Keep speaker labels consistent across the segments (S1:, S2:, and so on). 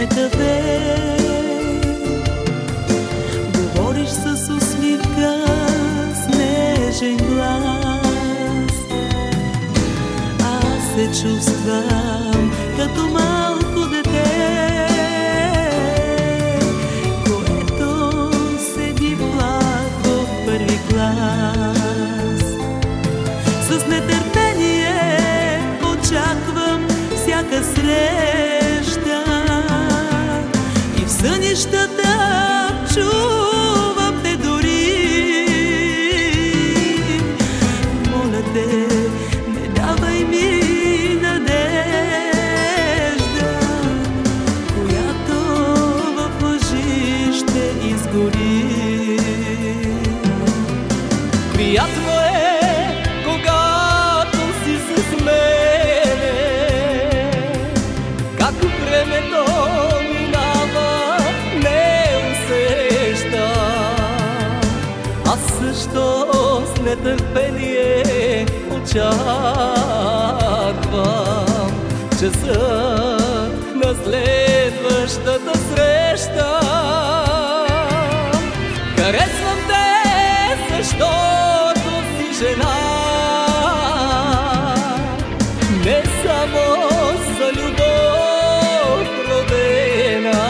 S1: на кафе. Говориш с усмивка, с нежен глас. Аз се чувствам като малко дете, което седи плак в първи. С нетърпение очаквам всяка среща сънищата чувам те дори. Моля те, не давай ми надежда, която в лъжи ще изгори.
S2: Приятно Аз също с нетърпение очаквам часът на следващата среща. Харесвам те, защото си жена. Не само за любов родена.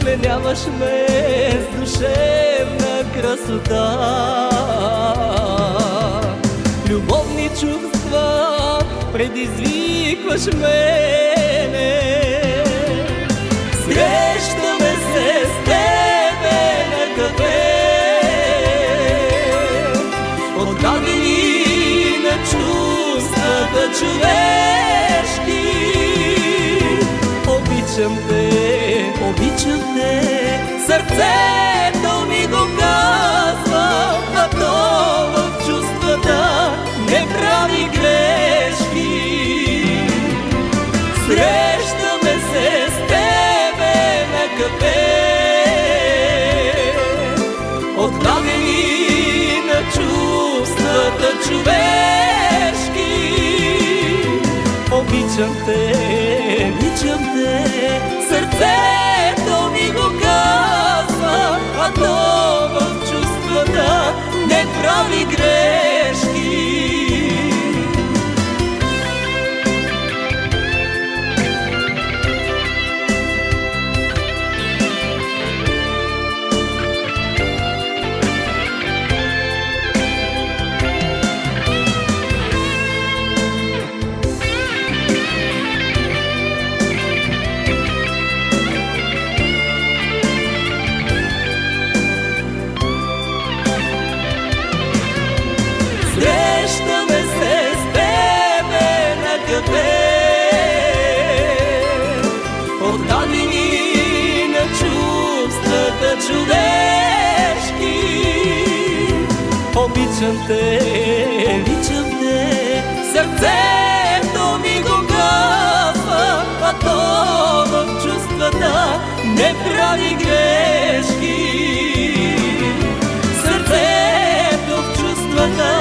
S2: Пленяваш ме с душевна красота. Любовни чувства предизвикваш мене. Срещаме се с тебе на кафе Отдадени на чувствата човешки Обичам те, човешки. Обичам те,
S1: обичам те,
S2: сърцето ми го Обичам те,
S1: обичам те,
S2: сърцето ми го казва А то в чувствата не прави грешки. Сърцето в чувствата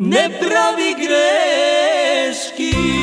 S2: не прави грешки